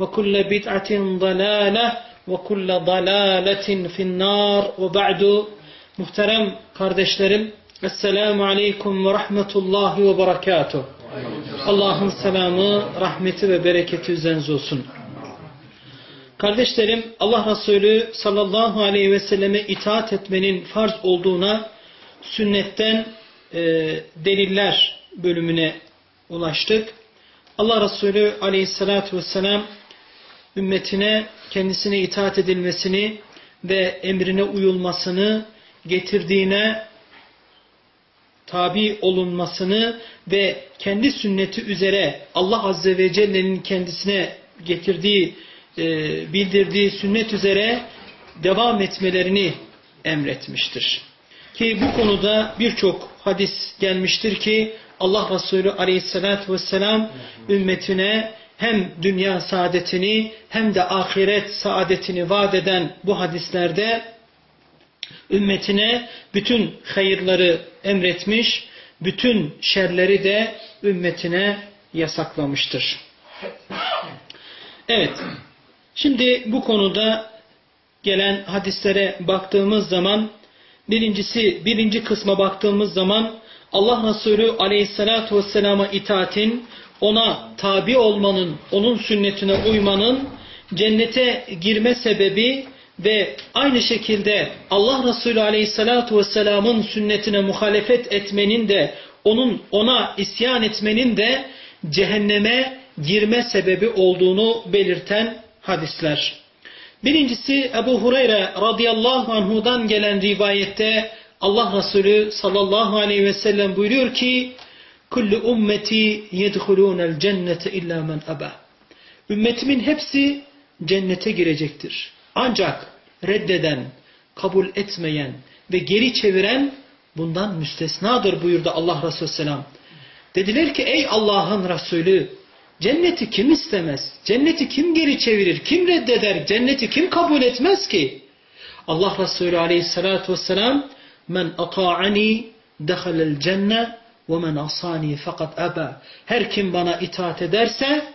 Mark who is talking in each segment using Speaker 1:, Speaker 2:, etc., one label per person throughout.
Speaker 1: وكل بدعة ضلالة وكل ضلالة في النار وبعد muhterem kardeşlerim Esselamu Aleyküm ve Rahmetullahi ve Berekatuh Allah'ın selamı, rahmeti ve bereketi üzerinize olsun. Kardeşlerim Allah Resulü sallallahu aleyhi ve selleme itaat etmenin farz olduğuna sünnetten e, deliller bölümüne ulaştık. Allah Resulü aleyhissalatü vesselam ümmetine kendisine itaat edilmesini ve emrine uyulmasını getirdiğine tabi olunmasını ve kendi sünneti üzere Allah Azze ve Celle'nin kendisine getirdiği, e, bildirdiği sünnet üzere devam etmelerini emretmiştir. Ki bu konuda birçok hadis gelmiştir ki Allah Resulü aleyhissalatü vesselam ümmetine hem dünya saadetini hem de ahiret saadetini vaat eden bu hadislerde ümmetine bütün hayırları emretmiş, bütün şerleri de ümmetine yasaklamıştır. Evet, şimdi bu konuda gelen hadislere baktığımız zaman, birincisi, birinci kısma baktığımız zaman, Allah Resulü aleyhissalatu vesselama itaatin, ona tabi olmanın, onun sünnetine uymanın, cennete girme sebebi ve aynı şekilde Allah Resulü aleyhissalatu vesselamın sünnetine muhalefet etmenin de, onun ona isyan etmenin de cehenneme girme sebebi olduğunu belirten hadisler. Birincisi Ebu Hureyre radıyallahu anhudan gelen rivayette Allah Resulü sallallahu aleyhi ve sellem buyuruyor ki Kullu ummeti yedhulûnel cennete illa men aba. Ümmetimin hepsi cennete girecektir. Ancak reddeden, kabul etmeyen ve geri çeviren bundan müstesnadır buyurdu Allah Resulü Selam. Dediler ki ey Allah'ın Resulü cenneti kim istemez? Cenneti kim geri çevirir? Kim reddeder? Cenneti kim kabul etmez ki? Allah Resulü Aleyhisselatü Vesselam men ata'ani dehalel cenne men asani fakat aba. Her kim bana itaat ederse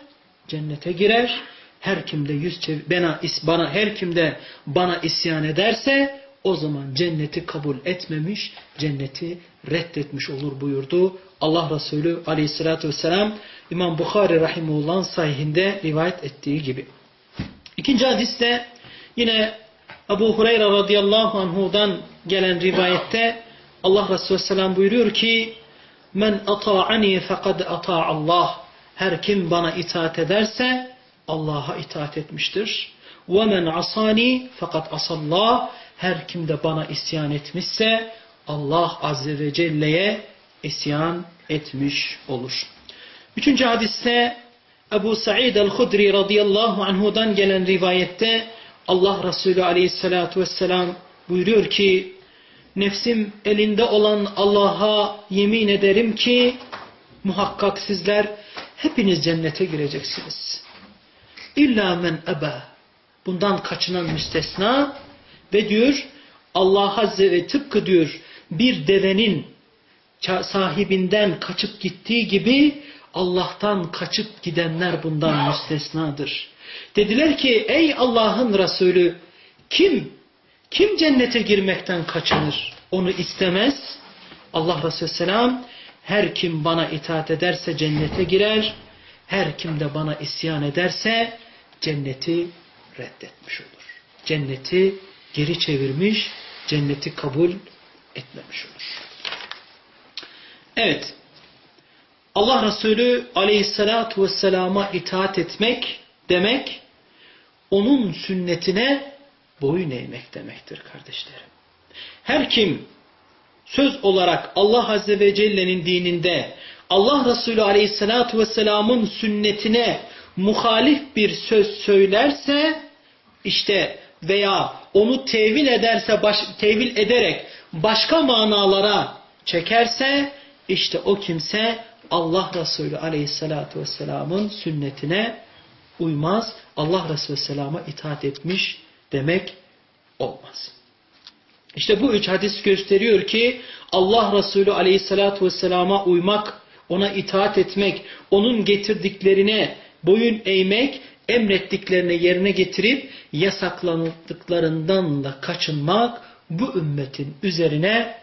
Speaker 1: cennete girer. Her kimde yüz çevir, bana, bana her kimde bana isyan ederse o zaman cenneti kabul etmemiş, cenneti reddetmiş olur buyurdu. Allah Resulü aleyhissalatü vesselam İmam Bukhari rahimullah'ın sahihinde rivayet ettiği gibi. İkinci hadiste yine Ebu Hureyre radıyallahu anhudan gelen rivayette Allah Resulü selam buyuruyor ki Men ata'ani fekad ata Allah. Her kim bana itaat ederse Allah'a itaat etmiştir. Ve men asani fakat asallah. Her kim de bana isyan etmişse Allah azze ve celle'ye isyan etmiş olur. Üçüncü hadiste Ebu Sa'id el-Hudri radıyallahu anhudan gelen rivayette Allah Resulü aleyhissalatu vesselam buyuruyor ki Nefsim elinde olan Allah'a yemin ederim ki muhakkak sizler hepiniz cennete gireceksiniz. İlla men eba. Bundan kaçınan müstesna ve diyor Allah Azze ve tıpkı diyor bir devenin sahibinden kaçıp gittiği gibi Allah'tan kaçıp gidenler bundan müstesnadır. Dediler ki ey Allah'ın Resulü kim kim cennete girmekten kaçınır? Onu istemez. Allah Resulü Selam her kim bana itaat ederse cennete girer. Her kim de bana isyan ederse cenneti reddetmiş olur. Cenneti geri çevirmiş, cenneti kabul etmemiş olur. Evet, Allah Resulü aleyhissalatu vesselama itaat etmek demek, onun sünnetine boyun eğmek demektir kardeşlerim. Her kim söz olarak Allah Azze ve Celle'nin dininde Allah Resulü Aleyhisselatü Vesselam'ın sünnetine muhalif bir söz söylerse işte veya onu tevil ederse baş, tevil ederek başka manalara çekerse işte o kimse Allah Resulü Aleyhisselatü Vesselam'ın sünnetine uymaz. Allah Resulü Vesselam'a itaat etmiş demek olmaz. İşte bu üç hadis gösteriyor ki Allah Resulü Aleyhisselatü Vesselam'a uymak ona itaat etmek, onun getirdiklerine boyun eğmek, emrettiklerini yerine getirip yasaklandıklarından da kaçınmak bu ümmetin üzerine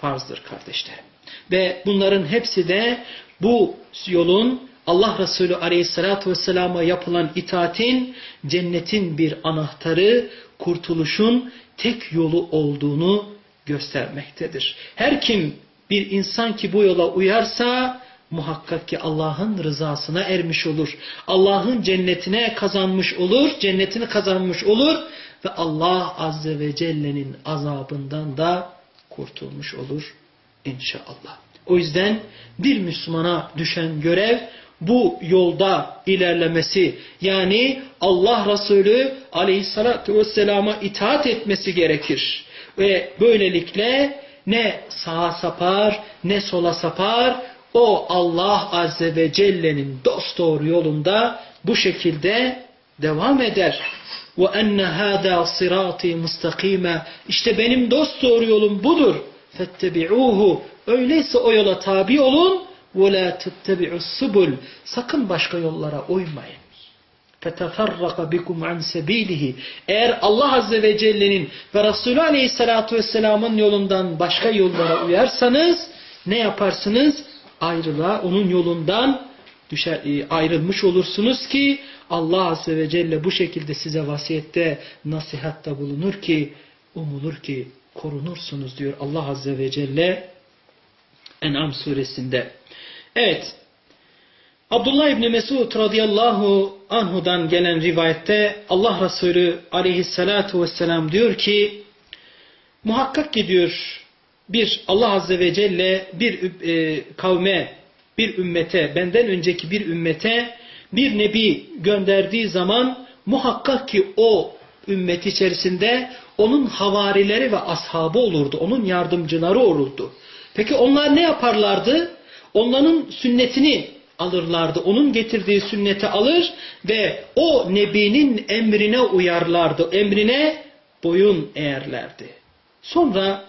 Speaker 1: farzdır kardeşlerim. Ve bunların hepsi de bu yolun Allah Resulü Aleyhisselatü Vesselam'a yapılan itaatin cennetin bir anahtarı, kurtuluşun tek yolu olduğunu göstermektedir. Her kim bir insan ki bu yola uyarsa muhakkak ki Allah'ın rızasına ermiş olur. Allah'ın cennetine kazanmış olur, cennetini kazanmış olur ve Allah Azze ve Celle'nin azabından da kurtulmuş olur inşallah. O yüzden bir Müslümana düşen görev bu yolda ilerlemesi yani Allah Resulü aleyhissalatü vesselama itaat etmesi gerekir. Ve böylelikle ne sağa sapar ne sola sapar. O Allah Azze ve Celle'nin dosdoğru yolunda bu şekilde devam eder. وَاَنَّ هَذَا صِرَاطِي مُسْتَقِيمًا İşte benim dosdoğru yolum budur. فَاتَّبِعُوهُ Öyleyse o yola tabi olun. وَلَا تَتَّبِعُوا السُّبُلِ Sakın başka yollara uymayın. فَتَفَرَّقَ بِكُمْ عَنْ سَب۪يلِهِ Eğer Allah Azze ve Celle'nin ve Resulü Aleyhisselatü Vesselam'ın yolundan başka yollara uyarsanız ne yaparsınız? Ayrılığa, onun yolundan düşer, e, ayrılmış olursunuz ki Allah Azze ve Celle bu şekilde size vasiyette, nasihatta bulunur ki umulur ki korunursunuz diyor Allah Azze ve Celle En'am suresinde. Evet. Abdullah İbni Mesud radıyallahu anhudan gelen rivayette Allah Resulü aleyhissalatu vesselam diyor ki muhakkak ki diyor bir Allah Azze ve Celle bir e, kavme, bir ümmete, benden önceki bir ümmete bir nebi gönderdiği zaman muhakkak ki o ümmet içerisinde onun havarileri ve ashabı olurdu. Onun yardımcıları olurdu. Peki onlar ne yaparlardı? Onların sünnetini alırlardı. Onun getirdiği sünneti alır ve o nebinin emrine uyarlardı. Emrine boyun eğerlerdi. Sonra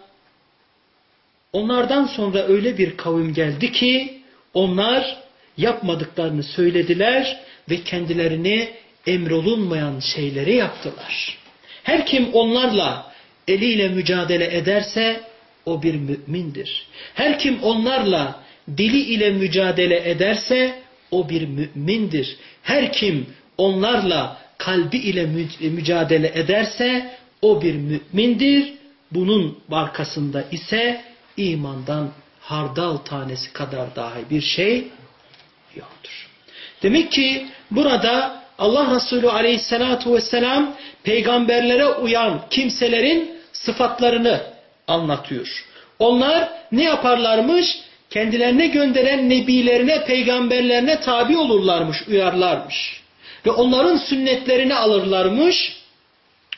Speaker 1: onlardan sonra öyle bir kavim geldi ki onlar yapmadıklarını söylediler ve kendilerini emrolunmayan şeyleri yaptılar. Her kim onlarla eliyle mücadele ederse o bir mümindir. Her kim onlarla dili ile mücadele ederse o bir mümindir. Her kim onlarla kalbi ile mücadele ederse o bir mümindir. Bunun arkasında ise imandan hardal tanesi kadar dahi bir şey yoktur. Demek ki burada Allah Resulü aleyhissalatu vesselam peygamberlere uyan kimselerin sıfatlarını anlatıyor. Onlar ne yaparlarmış? Kendilerine gönderen nebilerine, peygamberlerine tabi olurlarmış, uyarlarmış. Ve onların sünnetlerini alırlarmış.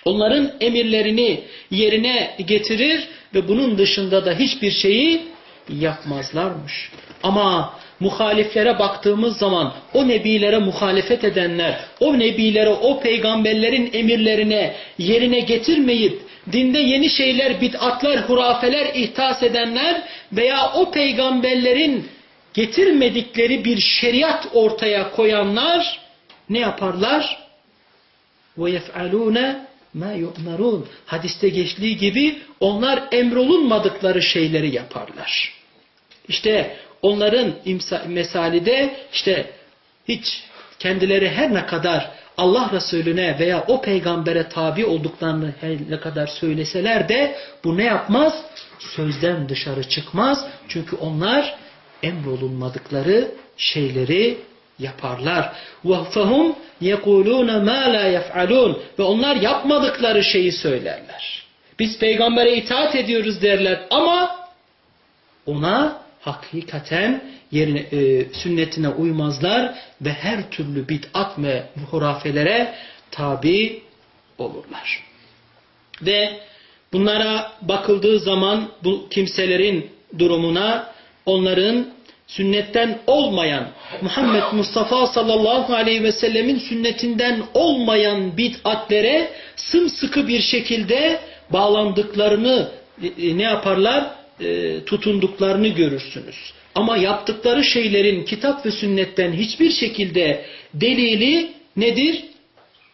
Speaker 1: Onların emirlerini yerine getirir ve bunun dışında da hiçbir şeyi yapmazlarmış. Ama muhaliflere baktığımız zaman o nebilere muhalefet edenler, o nebilere, o peygamberlerin emirlerine yerine getirmeyip dinde yeni şeyler, bid'atlar, hurafeler ihtas edenler veya o peygamberlerin getirmedikleri bir şeriat ortaya koyanlar ne yaparlar? وَيَفْعَلُونَ مَا يُؤْمَرُونَ Hadiste geçtiği gibi onlar emrolunmadıkları şeyleri yaparlar. İşte onların mesali de işte hiç kendileri her ne kadar Allah Resulüne veya o peygambere tabi olduklarını her ne kadar söyleseler de bu ne yapmaz? Sözden dışarı çıkmaz. Çünkü onlar emrolunmadıkları şeyleri yaparlar. وَفَهُمْ يَقُولُونَ مَا لَا يَفْعَلُونَ Ve onlar yapmadıkları şeyi söylerler. Biz peygambere itaat ediyoruz derler ama ona hakikaten yerine, e, sünnetine uymazlar ve her türlü bid'at ve hurafelere tabi olurlar. Ve bunlara bakıldığı zaman bu kimselerin durumuna onların sünnetten olmayan Muhammed Mustafa sallallahu aleyhi ve sellemin sünnetinden olmayan bid'atlere sımsıkı bir şekilde bağlandıklarını e, e, ne yaparlar? E, tutunduklarını görürsünüz. Ama yaptıkları şeylerin kitap ve sünnetten hiçbir şekilde delili nedir?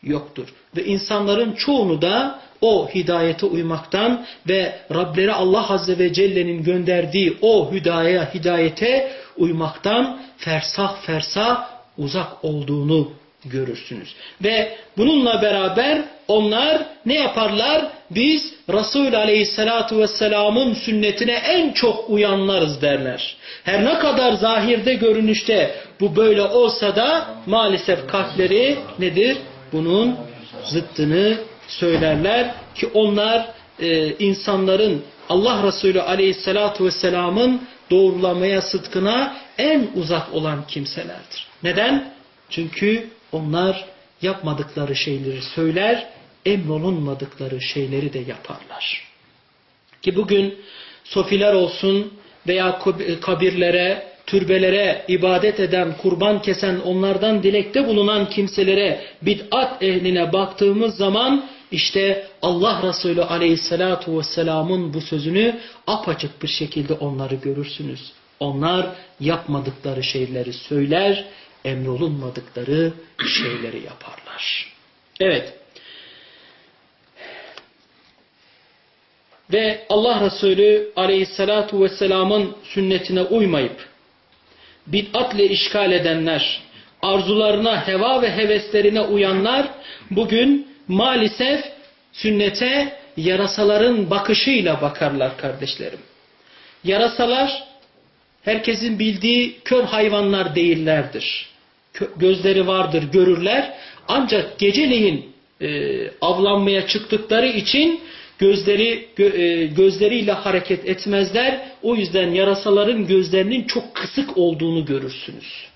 Speaker 1: Yoktur. Ve insanların çoğunu da o hidayete uymaktan ve Rableri Allah Azze ve Celle'nin gönderdiği o hidayeye, hidayete uymaktan fersah fersah uzak olduğunu görürsünüz. Ve bununla beraber onlar ne yaparlar? Biz Resul Aleyhisselatü Vesselam'ın sünnetine en çok uyanlarız derler. Her ne kadar zahirde görünüşte bu böyle olsa da maalesef kalpleri nedir? Bunun zıttını söylerler ki onlar e, insanların Allah Resulü Aleyhisselatü Vesselam'ın doğrulamaya sıdkına en uzak olan kimselerdir. Neden? Çünkü onlar yapmadıkları şeyleri söyler, emrolunmadıkları şeyleri de yaparlar. Ki bugün sofiler olsun veya kabirlere, türbelere ibadet eden, kurban kesen, onlardan dilekte bulunan kimselere, bid'at ehline baktığımız zaman işte Allah Resulü aleyhissalatu vesselamın bu sözünü apaçık bir şekilde onları görürsünüz. Onlar yapmadıkları şeyleri söyler, emrolunmadıkları şeyleri yaparlar. Evet. Ve Allah Resulü aleyhissalatu vesselamın sünnetine uymayıp bid'atle işgal edenler, arzularına, heva ve heveslerine uyanlar bugün maalesef sünnete yarasaların bakışıyla bakarlar kardeşlerim. Yarasalar herkesin bildiği kör hayvanlar değillerdir. Gözleri vardır, görürler. Ancak geceleyin e, avlanmaya çıktıkları için gözleri gö, e, gözleriyle hareket etmezler. O yüzden yarasaların gözlerinin çok kısık olduğunu görürsünüz.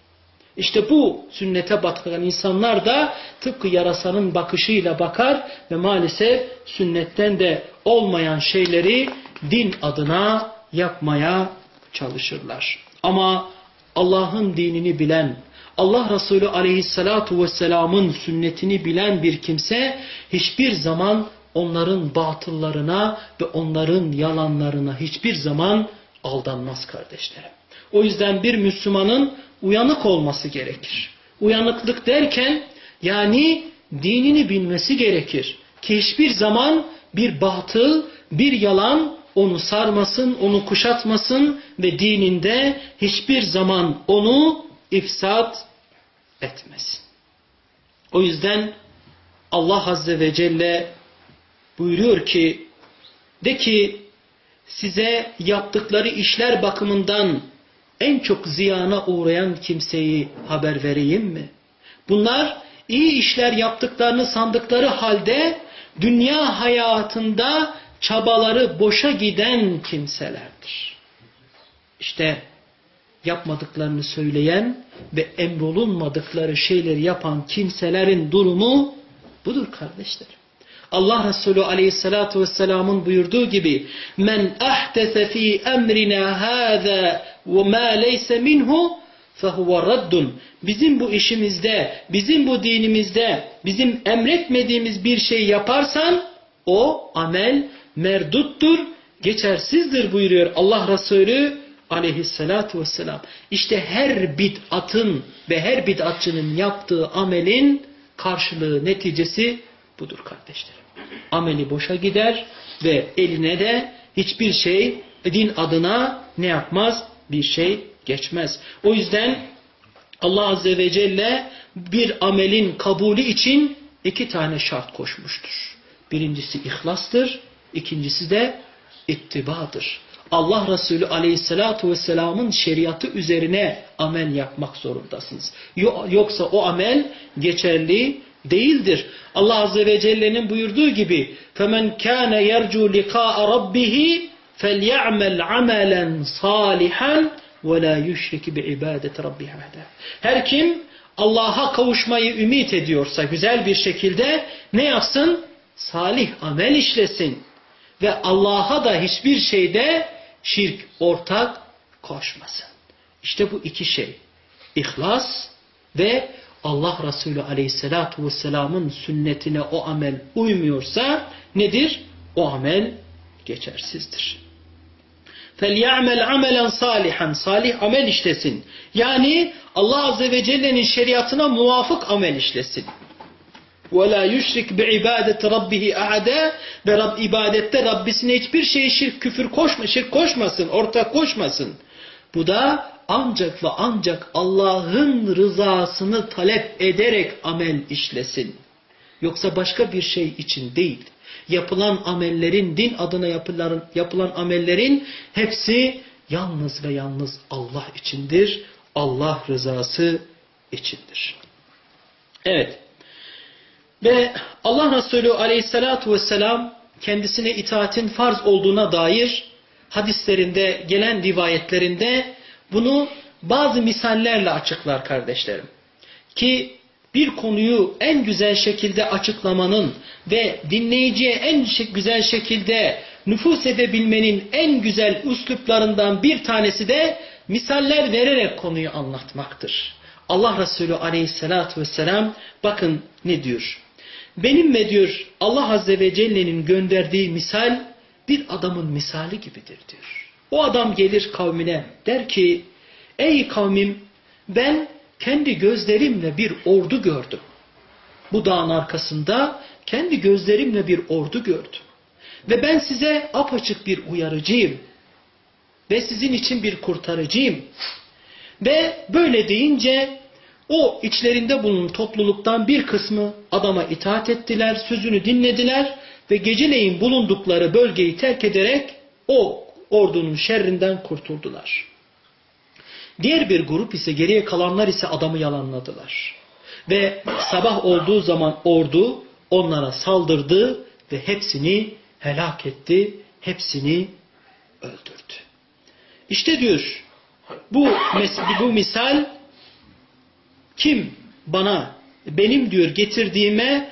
Speaker 1: İşte bu sünnete bakan insanlar da tıpkı yarasanın bakışıyla bakar ve maalesef sünnetten de olmayan şeyleri din adına yapmaya çalışırlar. Ama Allah'ın dinini bilen, Allah Resulü aleyhissalatu vesselamın sünnetini bilen bir kimse hiçbir zaman onların batıllarına ve onların yalanlarına hiçbir zaman aldanmaz kardeşlerim. O yüzden bir Müslümanın uyanık olması gerekir. Uyanıklık derken yani dinini bilmesi gerekir. Ki hiçbir zaman bir batıl, bir yalan onu sarmasın, onu kuşatmasın ve dininde hiçbir zaman onu ifsat etmesin. O yüzden Allah Azze ve Celle buyuruyor ki de ki size yaptıkları işler bakımından en çok ziyana uğrayan kimseyi haber vereyim mi? Bunlar iyi işler yaptıklarını sandıkları halde dünya hayatında çabaları boşa giden kimselerdir. İşte yapmadıklarını söyleyen ve emrolunmadıkları şeyleri yapan kimselerin durumu budur kardeşlerim. Allah Resulü aleyhissalatu vesselamın buyurduğu gibi men ahdese fi emrina hâzâ ve mâ leyse minhu fehuve raddun. Bizim bu işimizde, bizim bu dinimizde, bizim emretmediğimiz bir şey yaparsan o amel merduttur, geçersizdir buyuruyor Allah Resulü aleyhissalatu vesselam. İşte her bid'atın ve her bid'atçının yaptığı amelin karşılığı, neticesi budur kardeşlerim. Ameli boşa gider ve eline de hiçbir şey din adına ne yapmaz? Bir şey geçmez. O yüzden Allah Azze ve Celle bir amelin kabulü için iki tane şart koşmuştur. Birincisi ihlastır, ikincisi de ittibadır. Allah Resulü Aleyhisselatü vesselamın şeriatı üzerine amel yapmak zorundasınız. Yoksa o amel geçerli değildir. Allah Azze ve Celle'nin buyurduğu gibi فَمَنْ كَانَ يَرْجُوا لِقَاءَ رَبِّهِ فَلْيَعْمَلْ عَمَلًا صَالِحًا وَلَا يُشْرِكِ بِعِبَادَةِ رَبِّهِ Her kim Allah'a kavuşmayı ümit ediyorsa güzel bir şekilde ne yapsın? Salih amel işlesin. Ve Allah'a da hiçbir şeyde şirk ortak koşmasın. İşte bu iki şey. İhlas ve Allah Resulü Aleyhisselatü Vesselam'ın sünnetine o amel uymuyorsa nedir? O amel geçersizdir. فَلْيَعْمَلْ عَمَلًا صَالِحًا Salih amel işlesin. Yani Allah Azze ve Celle'nin şeriatına muvafık amel işlesin. وَلَا يُشْرِكْ بِعِبَادَةِ رَبِّهِ اَعَدَى Ve Rab ibadette Rabbisine hiçbir şey şirk, küfür koşma, şirk koşmasın, ortak koşmasın. Bu da ancak ve ancak Allah'ın rızasını talep ederek amel işlesin. Yoksa başka bir şey için değil. Yapılan amellerin, din adına yapılan, yapılan amellerin hepsi yalnız ve yalnız Allah içindir. Allah rızası içindir. Evet. Ve Allah Resulü aleyhissalatu vesselam kendisine itaatin farz olduğuna dair hadislerinde, gelen rivayetlerinde bunu bazı misallerle açıklar kardeşlerim. Ki bir konuyu en güzel şekilde açıklamanın ve dinleyiciye en güzel şekilde nüfus edebilmenin en güzel üsluplarından bir tanesi de misaller vererek konuyu anlatmaktır. Allah Resulü aleyhissalatu vesselam bakın ne diyor. Benim ve diyor Allah Azze ve Celle'nin gönderdiği misal bir adamın misali gibidir diyor. O adam gelir kavmine der ki ey kavmim ben kendi gözlerimle bir ordu gördüm. Bu dağın arkasında kendi gözlerimle bir ordu gördüm. Ve ben size apaçık bir uyarıcıyım. Ve sizin için bir kurtarıcıyım. Ve böyle deyince o içlerinde bulunan topluluktan bir kısmı adama itaat ettiler, sözünü dinlediler ve geceleyin bulundukları bölgeyi terk ederek o ordunun şerrinden kurtuldular. Diğer bir grup ise geriye kalanlar ise adamı yalanladılar. Ve sabah olduğu zaman ordu onlara saldırdı ve hepsini helak etti, hepsini öldürdü. İşte diyor bu, bu misal kim bana benim diyor getirdiğime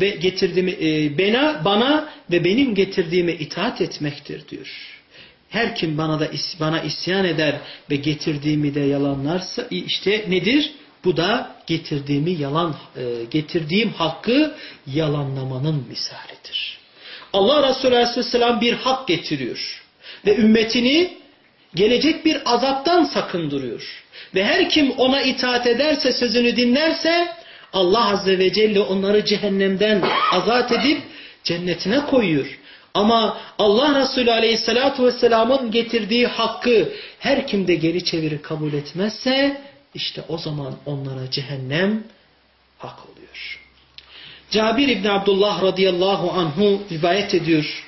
Speaker 1: ve getirdiğimi e, bana bana ve benim getirdiğime itaat etmektir diyor. Her kim bana da bana isyan eder ve getirdiğimi de yalanlarsa işte nedir? Bu da getirdiğimi yalan e, getirdiğim hakkı yalanlamanın misalidir. Allah Resulü Aleyhisselam bir hak getiriyor ve ümmetini gelecek bir azaptan sakındırıyor. Ve her kim ona itaat ederse, sözünü dinlerse Allah Azze ve Celle onları cehennemden azat edip cennetine koyuyor. Ama Allah Resulü Aleyhisselatü Vesselam'ın getirdiği hakkı her kim de geri çeviri kabul etmezse işte o zaman onlara cehennem hak oluyor. Cabir İbni Abdullah radıyallahu anhu rivayet ediyor.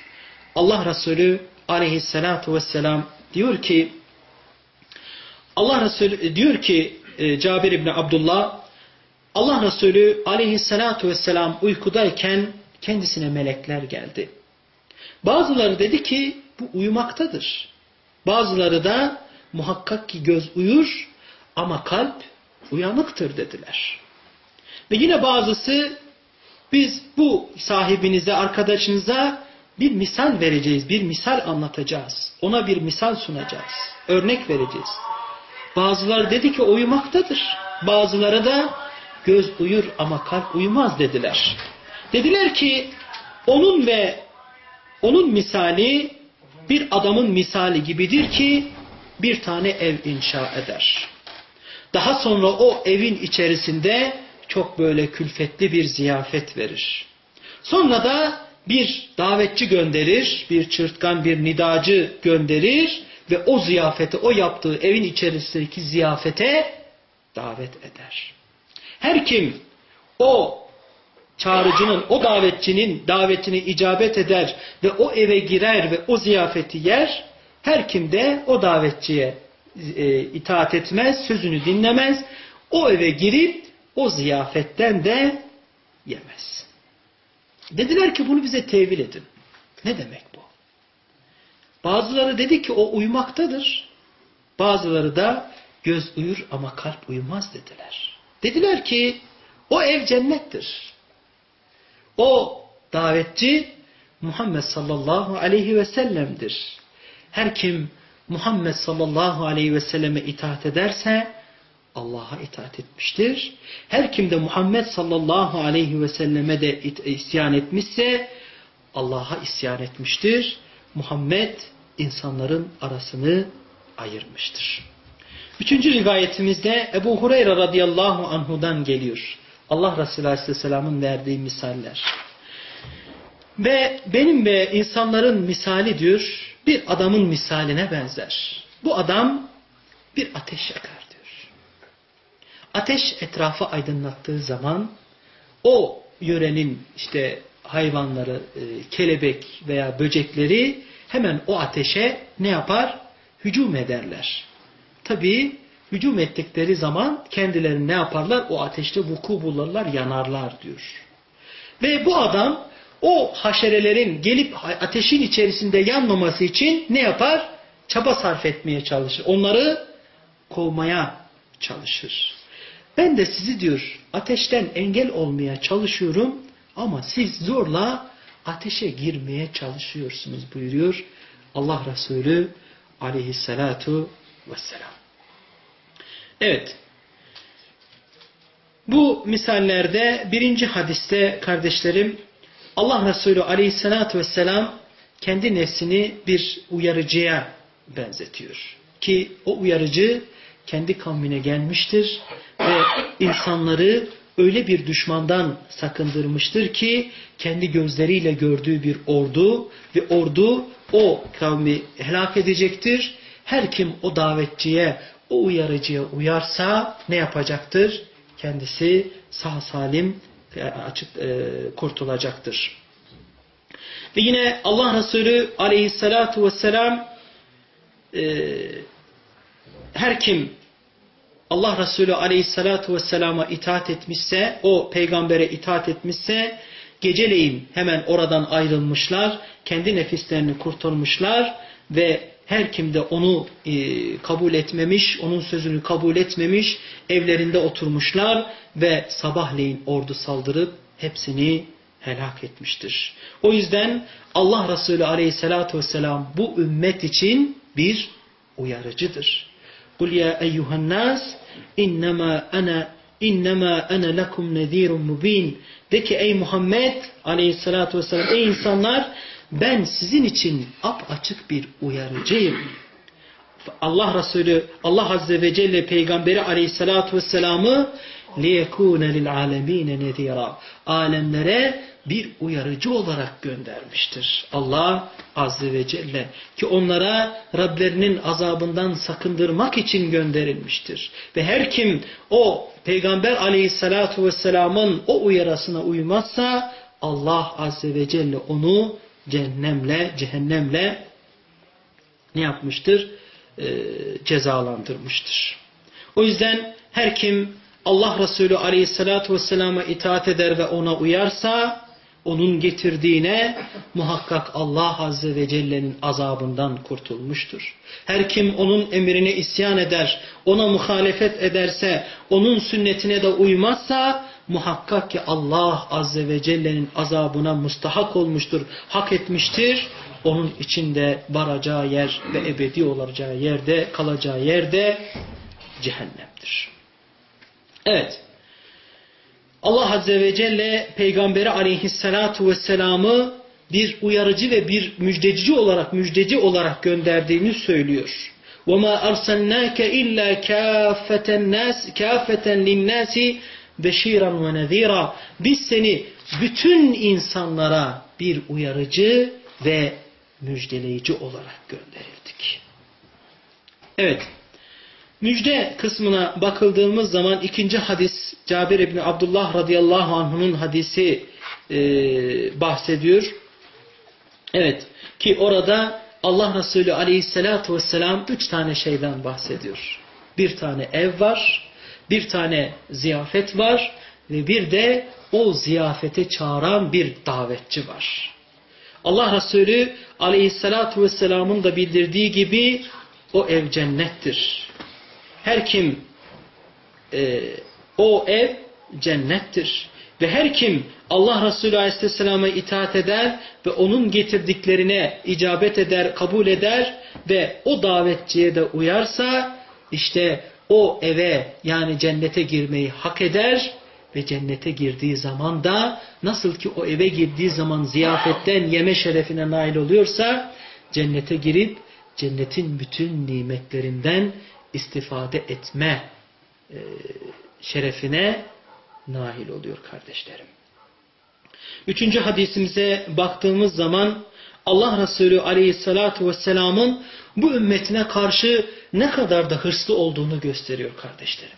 Speaker 1: Allah Resulü Aleyhisselatü Vesselam diyor ki Allah Resulü diyor ki e, Cabir İbni Abdullah Allah Resulü aleyhissalatu vesselam uykudayken kendisine melekler geldi. Bazıları dedi ki bu uyumaktadır. Bazıları da muhakkak ki göz uyur ama kalp uyanıktır dediler. Ve yine bazısı biz bu sahibinize, arkadaşınıza bir misal vereceğiz, bir misal anlatacağız. Ona bir misal sunacağız, örnek vereceğiz. Bazıları dedi ki uyumaktadır. Bazıları da göz uyur ama kalp uyumaz dediler. Dediler ki onun ve onun misali bir adamın misali gibidir ki bir tane ev inşa eder. Daha sonra o evin içerisinde çok böyle külfetli bir ziyafet verir. Sonra da bir davetçi gönderir, bir çırtkan, bir nidacı gönderir ve o ziyafete, o yaptığı evin içerisindeki ziyafete davet eder. Her kim o çağrıcının, o davetçinin davetini icabet eder ve o eve girer ve o ziyafeti yer, her kim de o davetçiye e, itaat etmez, sözünü dinlemez, o eve girip o ziyafetten de yemez. Dediler ki bunu bize tevil edin. Ne demek? Bazıları dedi ki o uyumaktadır. Bazıları da göz uyur ama kalp uyumaz dediler. Dediler ki o ev cennettir. O davetçi Muhammed sallallahu aleyhi ve sellem'dir. Her kim Muhammed sallallahu aleyhi ve selleme itaat ederse Allah'a itaat etmiştir. Her kim de Muhammed sallallahu aleyhi ve selleme de isyan etmişse Allah'a isyan etmiştir. Muhammed insanların arasını ayırmıştır. Üçüncü rivayetimizde Ebu Hureyre radıyallahu anhudan geliyor. Allah Resulü aleyhisselamın verdiği misaller. Ve benim ve insanların misali diyor bir adamın misaline benzer. Bu adam bir ateş yakar diyor. Ateş etrafı aydınlattığı zaman o yörenin işte hayvanları, e, kelebek veya böcekleri hemen o ateşe ne yapar? Hücum ederler. Tabii hücum ettikleri zaman kendilerini ne yaparlar? O ateşte vuku bulurlar, yanarlar diyor. Ve bu adam o haşerelerin gelip ateşin içerisinde yanmaması için ne yapar? Çaba sarf etmeye çalışır. Onları kovmaya çalışır. Ben de sizi diyor ateşten engel olmaya çalışıyorum ama siz zorla ateşe girmeye çalışıyorsunuz buyuruyor Allah Resulü aleyhissalatu vesselam. Evet. Bu misallerde birinci hadiste kardeşlerim Allah Resulü aleyhissalatü vesselam kendi nefsini bir uyarıcıya benzetiyor. Ki o uyarıcı kendi kavmine gelmiştir ve insanları öyle bir düşmandan sakındırmıştır ki kendi gözleriyle gördüğü bir ordu ve ordu o kavmi helak edecektir. Her kim o davetçiye, o uyarıcıya uyarsa ne yapacaktır? Kendisi sağ salim e, açık e, kurtulacaktır. Ve yine Allah Resulü aleyhissalatu vesselam e, her kim Allah Resulü aleyhissalatu vesselama itaat etmişse, o peygambere itaat etmişse, geceleyin hemen oradan ayrılmışlar, kendi nefislerini kurtulmuşlar ve her kim de onu e, kabul etmemiş, onun sözünü kabul etmemiş, evlerinde oturmuşlar ve sabahleyin ordu saldırıp hepsini helak etmiştir. O yüzden Allah Resulü aleyhissalatu vesselam bu ümmet için bir uyarıcıdır. Kul ya eyyuhan nas innema ana innema ana lekum nezirun mubin. De ki ey Muhammed aleyhissalatu vesselam ey insanlar ben sizin için ap açık bir uyarıcıyım. Allah Resulü Allah Azze ve Celle Peygamberi Aleyhisselatü Vesselam'ı لِيَكُونَ لِلْعَالَم۪ينَ نَذ۪يرًا Alemlere bir uyarıcı olarak göndermiştir. Allah Azze ve Celle ki onlara Rablerinin azabından sakındırmak için gönderilmiştir. Ve her kim o Peygamber Aleyhisselatü Vesselam'ın o uyarısına uymazsa Allah Azze ve Celle onu cehennemle, cehennemle ne yapmıştır? Ee, cezalandırmıştır. O yüzden her kim Allah Resulü aleyhissalatu vesselama itaat eder ve ona uyarsa onun getirdiğine muhakkak Allah Azze ve Celle'nin azabından kurtulmuştur. Her kim onun emrine isyan eder, ona muhalefet ederse, onun sünnetine de uymazsa muhakkak ki Allah Azze ve Celle'nin azabına mustahak olmuştur, hak etmiştir. Onun içinde varacağı yer ve ebedi olacağı yerde, kalacağı yerde cehennemdir. Evet. Allah Azze ve Celle Peygamberi Aleyhisselatu Vesselam'ı bir uyarıcı ve bir müjdeci olarak müjdeci olarak gönderdiğini söylüyor. وَمَا أَرْسَلْنَاكَ إِلَّا كَافَّةً النَّاسِ كَافَّةً لِلنَّاسِ بَشِيرًا وَنَذ۪يرًا Biz seni bütün insanlara bir uyarıcı ve müjdeleyici olarak gönderildik. Evet. Müjde kısmına bakıldığımız zaman ikinci hadis Cabir İbni Abdullah radıyallahu anh'ın hadisi e, bahsediyor. Evet ki orada Allah Resulü aleyhissalatu vesselam üç tane şeyden bahsediyor. Bir tane ev var, bir tane ziyafet var ve bir de o ziyafete çağıran bir davetçi var. Allah Resulü aleyhissalatu vesselamın da bildirdiği gibi o ev cennettir. Her kim e, o ev cennettir. Ve her kim Allah Resulü Aleyhisselam'a itaat eder ve onun getirdiklerine icabet eder, kabul eder ve o davetçiye de uyarsa işte o eve yani cennete girmeyi hak eder ve cennete girdiği zaman da nasıl ki o eve girdiği zaman ziyafetten yeme şerefine nail oluyorsa cennete girip cennetin bütün nimetlerinden istifade etme e, şerefine nail oluyor kardeşlerim. Üçüncü hadisimize baktığımız zaman Allah Resulü aleyhissalatu vesselamın bu ümmetine karşı ne kadar da hırslı olduğunu gösteriyor kardeşlerim.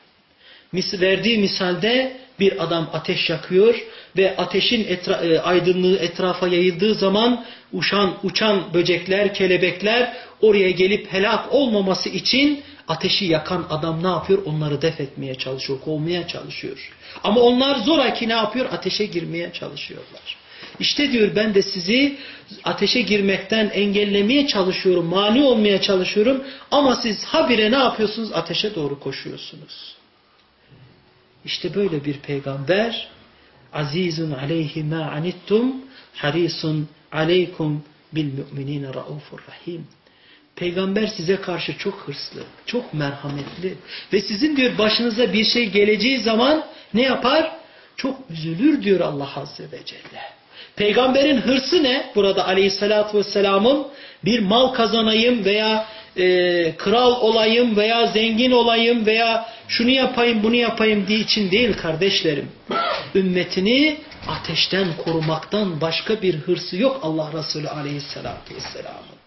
Speaker 1: Verdiği misalde bir adam ateş yakıyor ve ateşin etra e, aydınlığı etrafa yayıldığı zaman uçan, uçan böcekler, kelebekler oraya gelip helak olmaması için ateşi yakan adam ne yapıyor? Onları def etmeye çalışıyor, kovmaya çalışıyor. Ama onlar zoraki ne yapıyor? Ateşe girmeye çalışıyorlar. İşte diyor ben de sizi ateşe girmekten engellemeye çalışıyorum, mani olmaya çalışıyorum. Ama siz habire ne yapıyorsunuz? Ateşe doğru koşuyorsunuz. İşte böyle bir peygamber azizun aleyhi ma anittum harisun aleykum bil mu'minine raufur rahim. Peygamber size karşı çok hırslı, çok merhametli ve sizin diyor başınıza bir şey geleceği zaman ne yapar? Çok üzülür diyor Allah Azze ve Celle. Peygamberin hırsı ne? Burada aleyhissalatü vesselamın bir mal kazanayım veya e, kral olayım veya zengin olayım veya şunu yapayım bunu yapayım diye için değil kardeşlerim. Ümmetini ateşten korumaktan başka bir hırsı yok Allah Resulü aleyhissalatü vesselamın.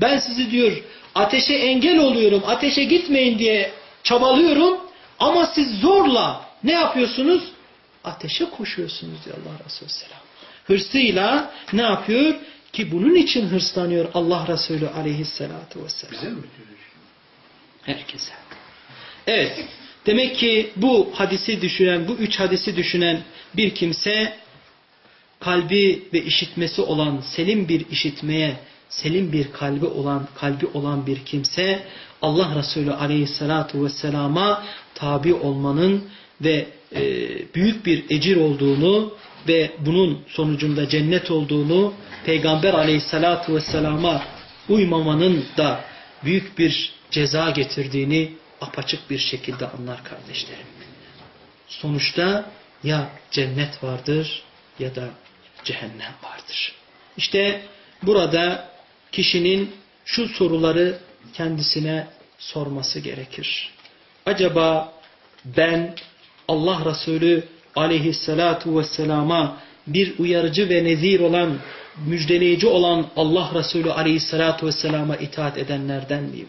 Speaker 1: Ben sizi diyor ateşe engel oluyorum, ateşe gitmeyin diye çabalıyorum ama siz zorla ne yapıyorsunuz? Ateşe koşuyorsunuz diyor Allah Resulü Selam. Hırsıyla ne yapıyor? Ki bunun için hırslanıyor Allah Resulü aleyhissalatu vesselam.
Speaker 2: Bize mi?
Speaker 1: Herkese. Evet. Demek ki bu hadisi düşünen, bu üç hadisi düşünen bir kimse kalbi ve işitmesi olan selim bir işitmeye selim bir kalbi olan kalbi olan bir kimse Allah Resulü Aleyhisselatü Vesselam'a tabi olmanın ve e, büyük bir ecir olduğunu ve bunun sonucunda cennet olduğunu Peygamber Aleyhisselatü Vesselam'a uymamanın da büyük bir ceza getirdiğini apaçık bir şekilde anlar kardeşlerim. Sonuçta ya cennet vardır ya da cehennem vardır. İşte burada kişinin şu soruları kendisine sorması gerekir. Acaba ben Allah Resulü aleyhissalatu vesselama bir uyarıcı ve nezir olan, müjdeleyici olan Allah Resulü aleyhissalatu vesselama itaat edenlerden miyim?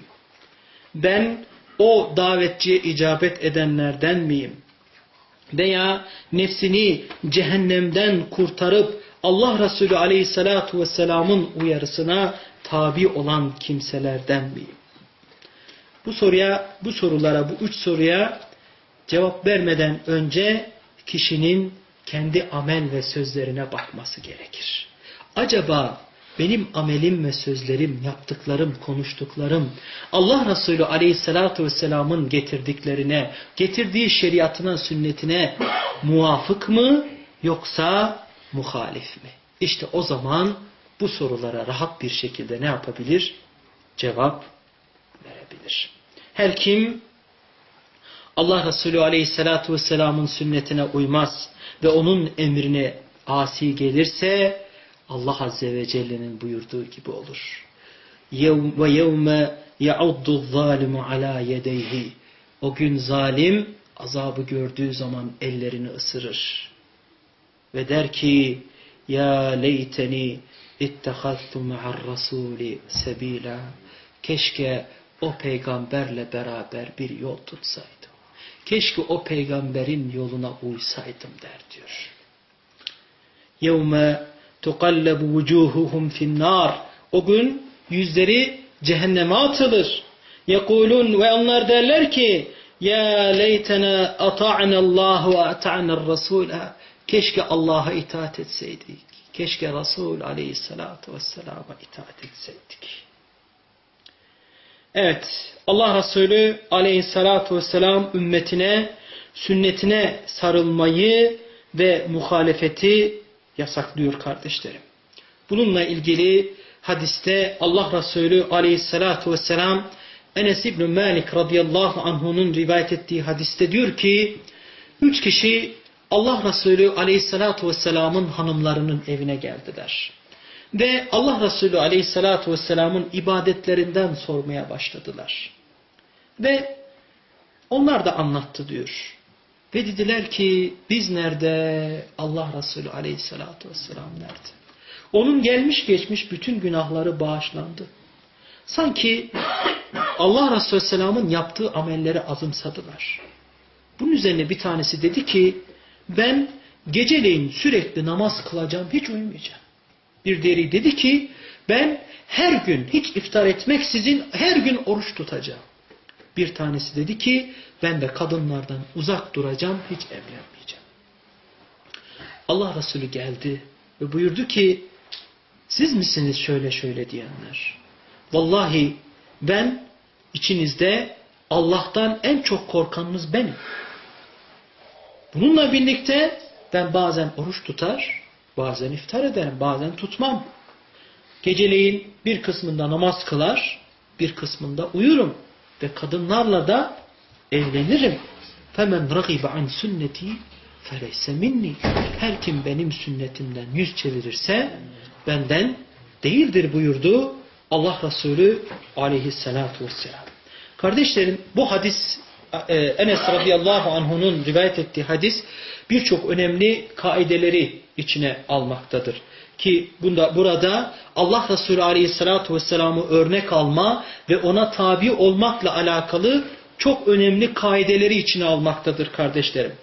Speaker 1: Ben o davetçiye icabet edenlerden miyim? Veya nefsini cehennemden kurtarıp Allah Resulü aleyhissalatu vesselamın uyarısına tabi olan kimselerden miyim? Bu soruya, bu sorulara, bu üç soruya cevap vermeden önce kişinin kendi amel ve sözlerine bakması gerekir. Acaba benim amelim ve sözlerim, yaptıklarım, konuştuklarım Allah Resulü aleyhissalatu vesselamın getirdiklerine, getirdiği şeriatına, sünnetine muvafık mı yoksa muhalif mi? İşte o zaman bu sorulara rahat bir şekilde ne yapabilir? Cevap verebilir. Her kim Allah Resulü Aleyhisselatü Vesselam'ın sünnetine uymaz ve onun emrine asi gelirse Allah Azze ve Celle'nin buyurduğu gibi olur. Ve yevme ya'uddu zalimu ala yedeyhi. O gün zalim azabı gördüğü zaman ellerini ısırır. Ve der ki ya leyteni ittehaztu ma'ar rasuli sebila. Keşke o peygamberle beraber bir yol tutsaydım. Keşke o peygamberin yoluna uysaydım der diyor. يَوْمَ تُقَلَّبُ وُجُوهُهُمْ فِي النَّارِ O gün yüzleri cehenneme atılır. يَقُولُونَ Ve onlar derler ki ya leytena ata'na Allah ve ata'na Rasula. Keşke Allah'a itaat etseydik. Keşke Resul aleyhissalatu vesselama itaat etseydik. Evet, Allah Resulü aleyhissalatu vesselam ümmetine, sünnetine sarılmayı ve muhalefeti yasaklıyor kardeşlerim. Bununla ilgili hadiste Allah Resulü aleyhissalatu vesselam Enes İbn Malik radıyallahu anh'unun rivayet ettiği hadiste diyor ki üç kişi Allah Resulü aleyhissalatu vesselamın hanımlarının evine geldiler. Ve Allah Resulü aleyhissalatu vesselamın ibadetlerinden sormaya başladılar. Ve onlar da anlattı diyor. Ve dediler ki biz nerede? Allah Resulü aleyhissalatu vesselam nerede? Onun gelmiş geçmiş bütün günahları bağışlandı. Sanki Allah Resulü Aleyhisselam'ın yaptığı amelleri azımsadılar. Bunun üzerine bir tanesi dedi ki ben geceleyin sürekli namaz kılacağım hiç uyumayacağım. Bir deri dedi ki ben her gün hiç iftar etmeksizin her gün oruç tutacağım. Bir tanesi dedi ki ben de kadınlardan uzak duracağım hiç evlenmeyeceğim. Allah Resulü geldi ve buyurdu ki siz misiniz şöyle şöyle diyenler? Vallahi ben içinizde Allah'tan en çok korkanınız benim. Bununla birlikte ben bazen oruç tutar, bazen iftar ederim, bazen tutmam. Geceleyin bir kısmında namaz kılar, bir kısmında uyurum ve kadınlarla da evlenirim. Femen ragibe an sünneti feleyse minni. Her kim benim sünnetimden yüz çevirirse benden değildir buyurdu Allah Resulü aleyhissalatu vesselam. Kardeşlerim bu hadis Enes radıyallahu anh'unun rivayet ettiği hadis birçok önemli kaideleri içine almaktadır. Ki bunda, burada Allah Resulü aleyhissalatu vesselam'ı örnek alma ve ona tabi olmakla alakalı çok önemli kaideleri içine almaktadır kardeşlerim.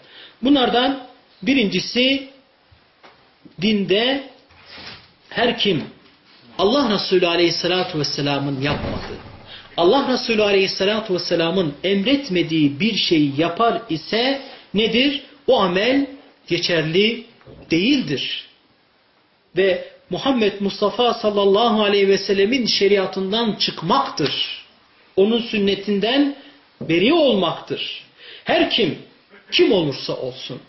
Speaker 1: Bunlardan birincisi dinde her kim Allah Resulü Aleyhisselatü Vesselam'ın yapmadığı, Allah Resulü Aleyhisselatü Vesselam'ın emretmediği bir şeyi yapar ise nedir? O amel geçerli değildir. Ve Muhammed Mustafa sallallahu aleyhi ve sellemin şeriatından çıkmaktır. Onun sünnetinden beri olmaktır. Her kim, kim olursa olsun,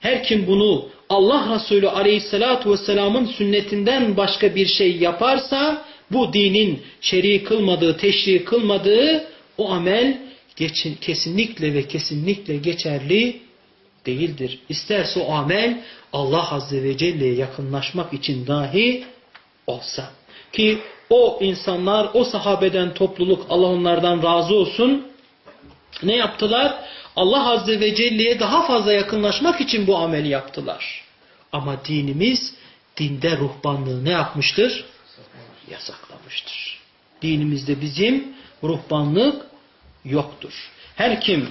Speaker 1: her kim bunu Allah Resulü aleyhissalatu vesselamın sünnetinden başka bir şey yaparsa bu dinin şer'i kılmadığı, teşri kılmadığı o amel geçin, kesinlikle ve kesinlikle geçerli değildir. İsterse o amel Allah Azze ve Celle'ye yakınlaşmak için dahi olsa. Ki o insanlar, o sahabeden topluluk Allah onlardan razı olsun ne yaptılar? Allah Azze ve Celle'ye daha fazla yakınlaşmak için bu ameli yaptılar. Ama dinimiz dinde ruhbanlığı ne yapmıştır? Yasaklamıştır. Dinimizde bizim ruhbanlık yoktur. Her kim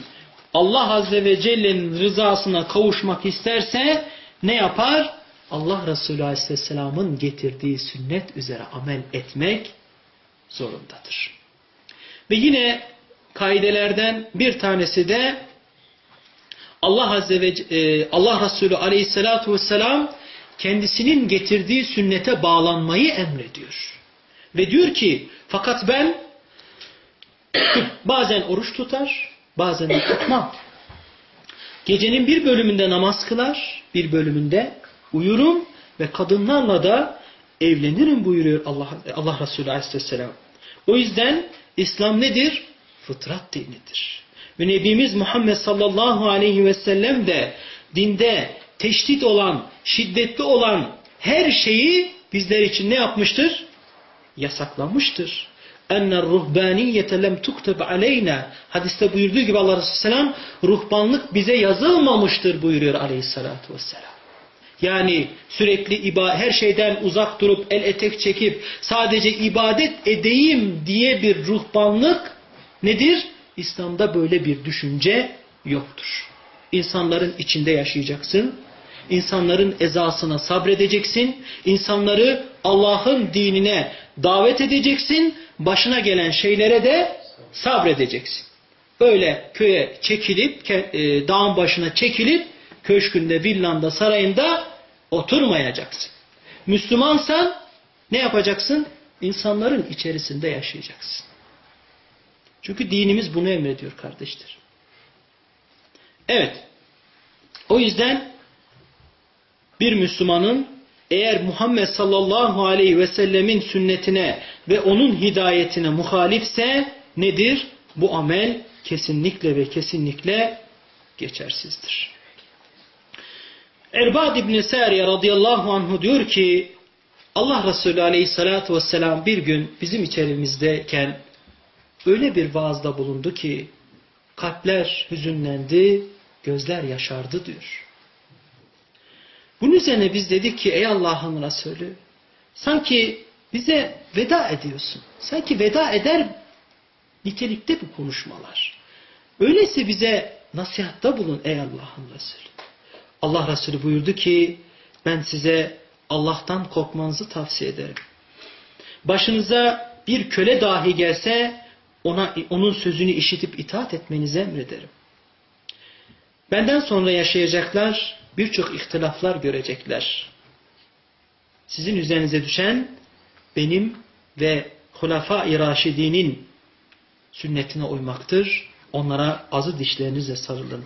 Speaker 1: Allah Azze ve Celle'nin rızasına kavuşmak isterse ne yapar? Allah Resulü Aleyhisselam'ın getirdiği sünnet üzere amel etmek zorundadır. Ve yine kaidelerden bir tanesi de Allah Azze ve e, Allah Resulü Aleyhisselatü Vesselam kendisinin getirdiği sünnete bağlanmayı emrediyor. Ve diyor ki fakat ben bazen oruç tutar, bazen de tutmam. Gecenin bir bölümünde namaz kılar, bir bölümünde uyurum ve kadınlarla da evlenirim buyuruyor Allah, Allah Resulü Aleyhisselam. O yüzden İslam nedir? Fıtrat dinidir. Ve Nebimiz Muhammed sallallahu aleyhi ve sellem de dinde teşdit olan, şiddetli olan her şeyi bizler için ne yapmıştır? Yasaklamıştır. Enner ruhbaniyete lem tukteb aleyna. Hadiste buyurduğu gibi Allah Resulü Selam ruhbanlık bize yazılmamıştır buyuruyor aleyhissalatu vesselam. Yani sürekli her şeyden uzak durup el etek çekip sadece ibadet edeyim diye bir ruhbanlık nedir? İslam'da böyle bir düşünce yoktur. İnsanların içinde yaşayacaksın. İnsanların ezasına sabredeceksin. İnsanları Allah'ın dinine davet edeceksin. Başına gelen şeylere de sabredeceksin. Öyle köye çekilip, e, dağın başına çekilip, köşkünde, villanda, sarayında oturmayacaksın. Müslümansan ne yapacaksın? İnsanların içerisinde yaşayacaksın. Çünkü dinimiz bunu emrediyor kardeşler. Evet. O yüzden bir Müslümanın eğer Muhammed sallallahu aleyhi ve sellemin sünnetine ve onun hidayetine muhalifse nedir? Bu amel kesinlikle ve kesinlikle geçersizdir. Erbad İbni Sariye radıyallahu anhu diyor ki Allah Resulü aleyhissalatu vesselam bir gün bizim içerimizdeyken öyle bir vaazda bulundu ki kalpler hüzünlendi, gözler yaşardı diyor. Bunun üzerine biz dedik ki ey Allah'ın Resulü sanki bize veda ediyorsun. Sanki veda eder nitelikte bu konuşmalar. Öyleyse bize nasihatta bulun ey Allah'ın Resulü. Allah Resulü buyurdu ki ben size Allah'tan korkmanızı tavsiye ederim. Başınıza bir köle dahi gelse ona onun sözünü işitip itaat etmenizi emrederim. Benden sonra yaşayacaklar birçok ihtilaflar görecekler. Sizin üzerinize düşen benim ve Hulafai Raşidi'nin sünnetine uymaktır. Onlara azı dişlerinizle sarılın.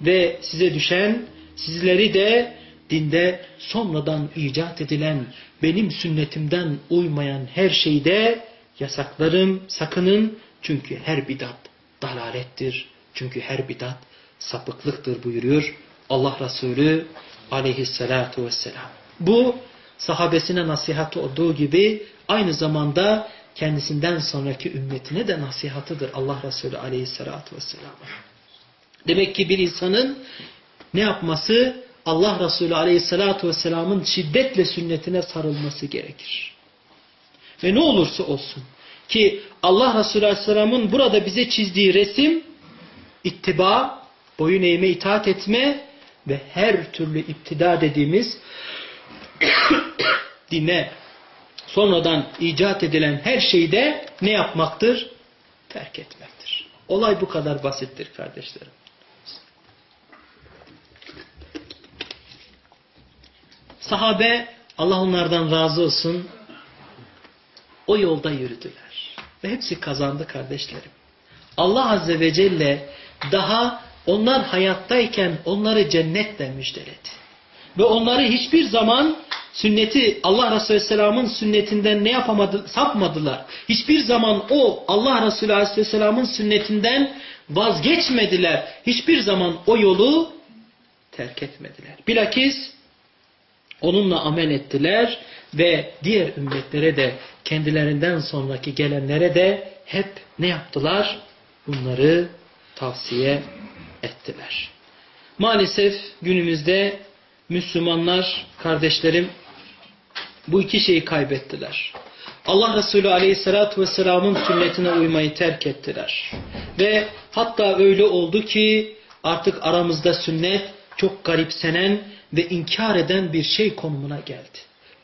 Speaker 1: Ve size düşen sizleri de dinde sonradan icat edilen benim sünnetimden uymayan her şeyde yasaklarım, sakının çünkü her bidat dalalettir. Çünkü her bidat sapıklıktır buyuruyor Allah Resulü aleyhissalatu vesselam. Bu sahabesine nasihatı olduğu gibi aynı zamanda kendisinden sonraki ümmetine de nasihatıdır Allah Resulü aleyhissalatu vesselam. Demek ki bir insanın ne yapması? Allah Resulü aleyhissalatu vesselamın şiddetle sünnetine sarılması gerekir. Ve ne olursa olsun ki Allah Resulü aleyhisselamın burada bize çizdiği resim ittiba, boyun eğme, itaat etme ve her türlü iptida dediğimiz dine sonradan icat edilen her şeyi de ne yapmaktır? Terk etmektir. Olay bu kadar basittir kardeşlerim. Sahabe Allah onlardan razı olsun o yolda yürüdüler. Ve hepsi kazandı kardeşlerim. Allah Azze ve Celle daha onlar hayattayken onları cennetle müjdeledi. Ve onları hiçbir zaman sünneti Allah Resulü Aleyhisselam'ın sünnetinden ne yapamadı, sapmadılar. Hiçbir zaman o Allah Resulü Aleyhisselam'ın sünnetinden vazgeçmediler. Hiçbir zaman o yolu terk etmediler. Bilakis onunla amel ettiler ve diğer ümmetlere de kendilerinden sonraki gelenlere de hep ne yaptılar? Bunları tavsiye ettiler. Maalesef günümüzde Müslümanlar, kardeşlerim bu iki şeyi kaybettiler. Allah Resulü Aleyhisselatü Vesselam'ın sünnetine uymayı terk ettiler. Ve hatta öyle oldu ki artık aramızda sünnet çok garipsenen ve inkar eden bir şey konumuna geldi.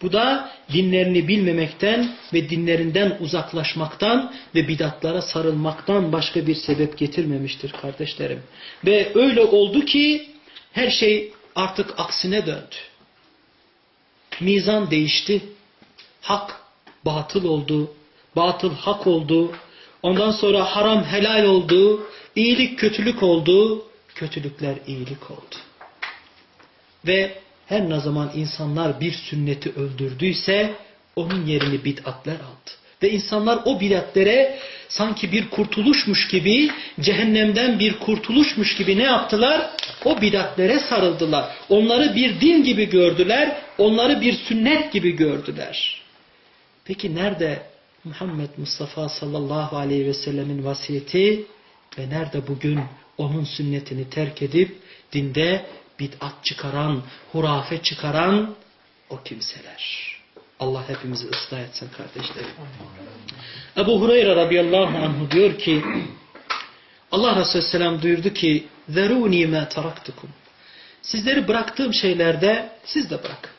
Speaker 1: Bu da dinlerini bilmemekten ve dinlerinden uzaklaşmaktan ve bidatlara sarılmaktan başka bir sebep getirmemiştir kardeşlerim. Ve öyle oldu ki her şey artık aksine döndü. Mizan değişti. Hak batıl oldu. Batıl hak oldu. Ondan sonra haram helal oldu. İyilik kötülük oldu. Kötülükler iyilik oldu. Ve her ne zaman insanlar bir sünneti öldürdüyse onun yerini bid'atler aldı. Ve insanlar o bidatlere sanki bir kurtuluşmuş gibi, cehennemden bir kurtuluşmuş gibi ne yaptılar? O bidatlere sarıldılar. Onları bir din gibi gördüler, onları bir sünnet gibi gördüler. Peki nerede Muhammed Mustafa sallallahu aleyhi ve sellemin vasiyeti ve nerede bugün onun sünnetini terk edip dinde bid'at çıkaran, hurafe çıkaran o kimseler. Allah hepimizi ıslah etsin kardeşlerim. Ebu Hureyre radıyallahu anh diyor ki Allah Resulü selam duyurdu ki ذَرُونِي مَا تَرَكْتُكُمْ Sizleri bıraktığım şeylerde siz de bırakın.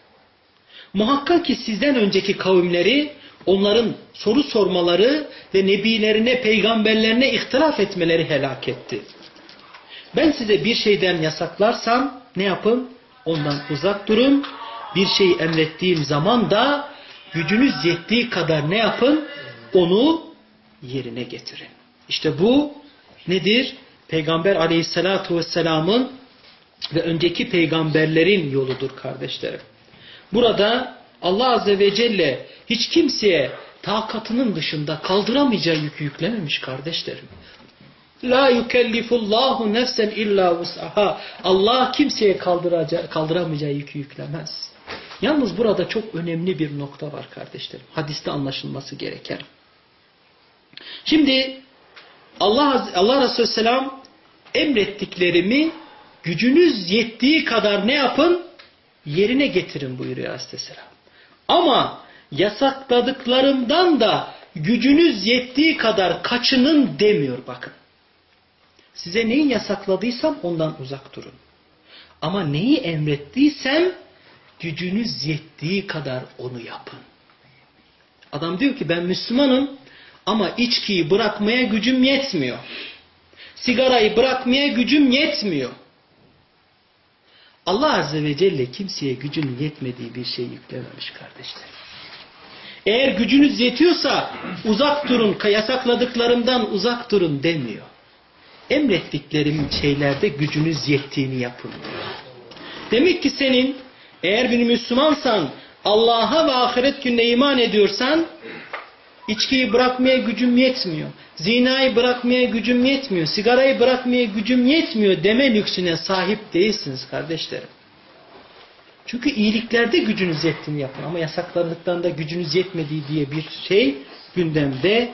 Speaker 1: Muhakkak ki sizden önceki kavimleri onların soru sormaları ve nebilerine, peygamberlerine ihtilaf etmeleri helak etti. Ben size bir şeyden yasaklarsam ne yapın? Ondan uzak durun. Bir şey emrettiğim zaman da gücünüz yettiği kadar ne yapın? Onu yerine getirin. İşte bu nedir? Peygamber aleyhissalatu vesselamın ve önceki peygamberlerin yoludur kardeşlerim. Burada Allah azze ve celle hiç kimseye takatının dışında kaldıramayacağı yükü yüklememiş kardeşlerim. La yukellifullahu nefsen illa vus'aha. Allah kimseye kaldıramayacağı yükü yüklemez. Yalnız burada çok önemli bir nokta var kardeşlerim. Hadiste anlaşılması gereken. Şimdi Allah Allah Resulü Selam emrettiklerimi gücünüz yettiği kadar ne yapın? Yerine getirin buyuruyor Aleyhisselam. Ama yasakladıklarımdan da gücünüz yettiği kadar kaçının demiyor bakın. Size neyi yasakladıysam ondan uzak durun. Ama neyi emrettiysem gücünüz yettiği kadar onu yapın. Adam diyor ki ben Müslümanım ama içkiyi bırakmaya gücüm yetmiyor. Sigarayı bırakmaya gücüm yetmiyor. Allah Azze ve Celle kimseye gücünün yetmediği bir şey yüklememiş kardeşler. Eğer gücünüz yetiyorsa uzak durun, yasakladıklarımdan uzak durun demiyor. Emrettiklerim şeylerde gücünüz yettiğini yapın Demek ki senin eğer bir Müslümansan Allah'a ve ahiret gününe iman ediyorsan içkiyi bırakmaya gücüm yetmiyor. Zinayı bırakmaya gücüm yetmiyor. Sigarayı bırakmaya gücüm yetmiyor deme lüksüne sahip değilsiniz kardeşlerim. Çünkü iyiliklerde gücünüz yettiğini yapın ama yasaklarlıktan da gücünüz yetmediği diye bir şey gündemde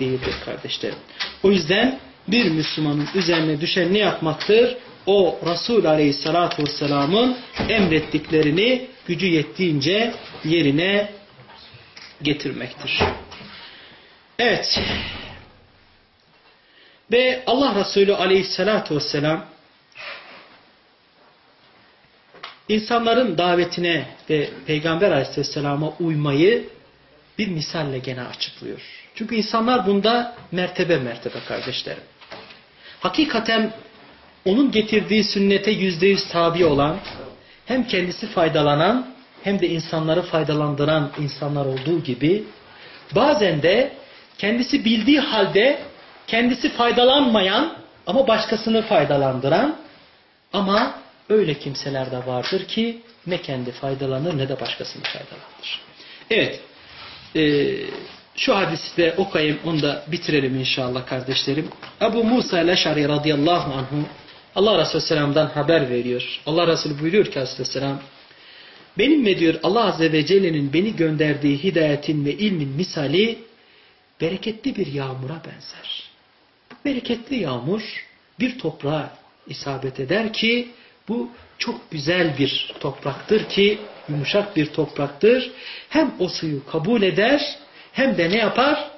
Speaker 1: değildir kardeşlerim. O yüzden bir Müslümanın üzerine düşen ne yapmaktır? O Resul Aleyhisselatü Vesselam'ın emrettiklerini gücü yettiğince yerine getirmektir. Evet. Ve Allah Resulü Aleyhisselatü Vesselam insanların davetine ve Peygamber Aleyhisselam'a uymayı bir misalle gene açıklıyor. Çünkü insanlar bunda mertebe mertebe kardeşlerim. Hakikaten onun getirdiği sünnete yüzde yüz tabi olan, hem kendisi faydalanan hem de insanları faydalandıran insanlar olduğu gibi, bazen de kendisi bildiği halde kendisi faydalanmayan ama başkasını faydalandıran ama öyle kimseler de vardır ki ne kendi faydalanır ne de başkasını faydalandır. Evet. E, şu hadisi de okuyayım onu da bitirelim inşallah kardeşlerim. Ebu Musa el-Eşari radıyallahu anhu Allah Resulü Selam'dan haber veriyor. Allah Resulü buyuruyor ki Aleyhisselam benim ve diyor Allah Azze ve Celle'nin beni gönderdiği hidayetin ve ilmin misali bereketli bir yağmura benzer. Bu bereketli yağmur bir toprağa isabet eder ki bu çok güzel bir topraktır ki yumuşak bir topraktır. Hem o suyu kabul eder hem de ne yapar?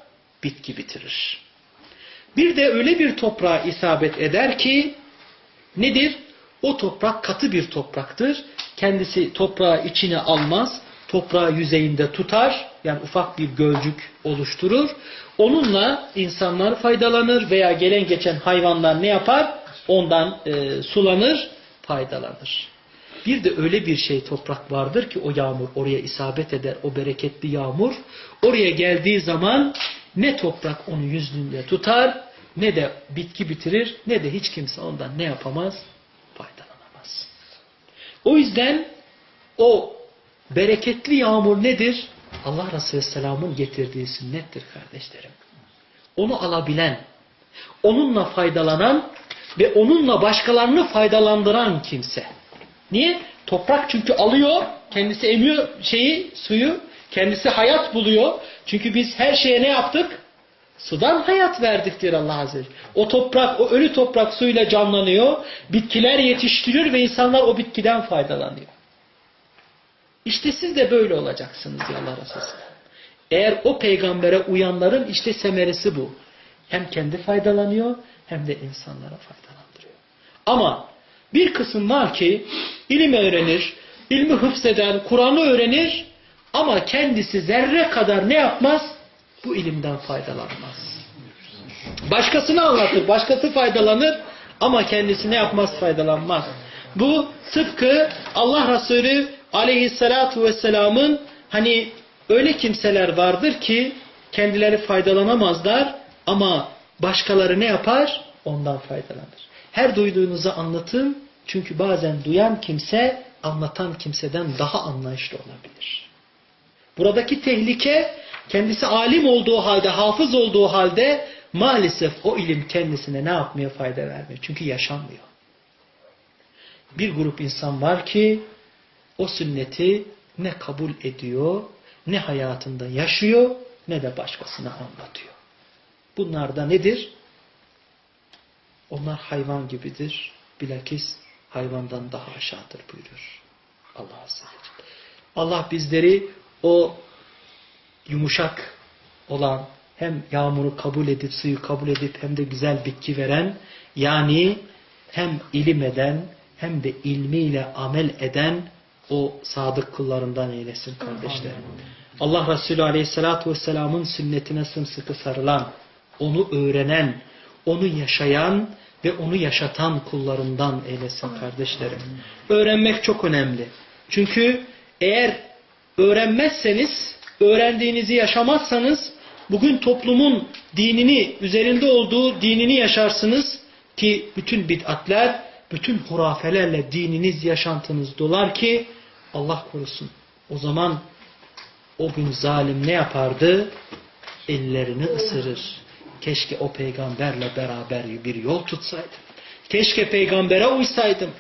Speaker 1: Bitki bitirir. Bir de öyle bir toprağa isabet eder ki nedir? O toprak katı bir topraktır. Kendisi toprağı içine almaz. Toprağı yüzeyinde tutar. Yani ufak bir gölcük oluşturur. Onunla insanlar faydalanır veya gelen geçen hayvanlar ne yapar? Ondan e, sulanır, faydalanır. Bir de öyle bir şey toprak vardır ki o yağmur oraya isabet eder. O bereketli yağmur oraya geldiği zaman ne toprak onu yüzünde tutar ne de bitki bitirir ne de hiç kimse ondan ne yapamaz? Faydalanamaz. O yüzden o bereketli yağmur nedir? Allah Resulü Selam'ın getirdiği sünnettir kardeşlerim. Onu alabilen, onunla faydalanan ve onunla başkalarını faydalandıran kimse. Niye? Toprak çünkü alıyor, kendisi emiyor şeyi, suyu, kendisi hayat buluyor. Çünkü biz her şeye ne yaptık? Sudan hayat verdik diyor Allah Azze ve Celle. O toprak, o ölü toprak suyla canlanıyor. Bitkiler yetiştiriyor ve insanlar o bitkiden faydalanıyor. İşte siz de böyle olacaksınız diyor Allah Resulü. Eğer o peygambere uyanların işte semeresi bu. Hem kendi faydalanıyor hem de insanlara faydalandırıyor. Ama bir kısım var ki ilim öğrenir, ilmi hıfzeder, Kur'an'ı öğrenir ama kendisi zerre kadar ne yapmaz? Bu ilimden faydalanmaz. Başkasını anlatır, başkası faydalanır ama kendisi ne yapmaz? Faydalanmaz. Bu tıpkı Allah Resulü aleyhissalatu vesselamın hani öyle kimseler vardır ki kendileri faydalanamazlar ama başkaları ne yapar? Ondan faydalanır. Her duyduğunuzu anlatın çünkü bazen duyan kimse anlatan kimseden daha anlayışlı olabilir. Buradaki tehlike kendisi alim olduğu halde, hafız olduğu halde maalesef o ilim kendisine ne yapmıyor? Fayda vermiyor. Çünkü yaşanmıyor. Bir grup insan var ki o sünneti ne kabul ediyor, ne hayatında yaşıyor, ne de başkasına anlatıyor. Bunlar da nedir? Onlar hayvan gibidir. Bilakis hayvandan daha aşağıdır buyurur. Allah Azze ve Celle. Allah bizleri o yumuşak olan hem yağmuru kabul edip suyu kabul edip hem de güzel bitki veren yani hem ilim eden hem de ilmiyle amel eden o sadık kullarından eylesin kardeşlerim. Allah Resulü Aleyhisselatü Vesselam'ın sünnetine sımsıkı sarılan, onu öğrenen, onu yaşayan ve onu yaşatan kullarından eylesin kardeşlerim. Öğrenmek çok önemli. Çünkü eğer öğrenmezseniz, öğrendiğinizi yaşamazsanız bugün toplumun dinini, üzerinde olduğu dinini yaşarsınız ki bütün bid'atler, bütün hurafelerle dininiz, yaşantınız dolar ki Allah korusun. O zaman o gün zalim ne yapardı? Ellerini ısırır. Keşke o peygamberle beraber bir yol tutsaydım. Keşke peygambere uysaydım.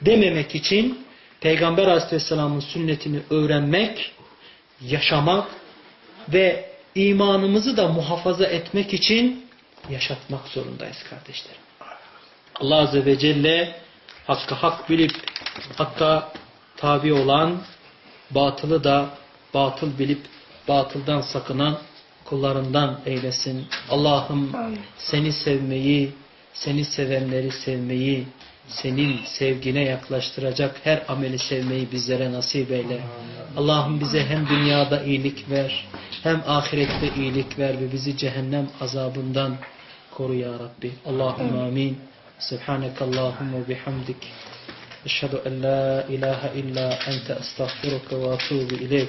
Speaker 1: Dememek için Peygamber Aleyhisselam'ın sünnetini öğrenmek, yaşamak ve imanımızı da muhafaza etmek için yaşatmak zorundayız kardeşlerim. Allah Azze ve Celle hakkı hak bilip hakka tabi olan, batılı da batıl bilip batıldan sakınan kullarından eylesin. Allah'ım seni sevmeyi, seni sevenleri sevmeyi, senin sevgine yaklaştıracak her ameli sevmeyi bizlere nasip eyle. Allah'ım bize hem dünyada iyilik ver, hem ahirette iyilik ver ve bizi cehennem azabından koru ya Rabbi. Allahümme amin. Subhanekallahumma bihamdik. Eşhedü en la ilahe illa ente estağfiruke ve atubu ileyk.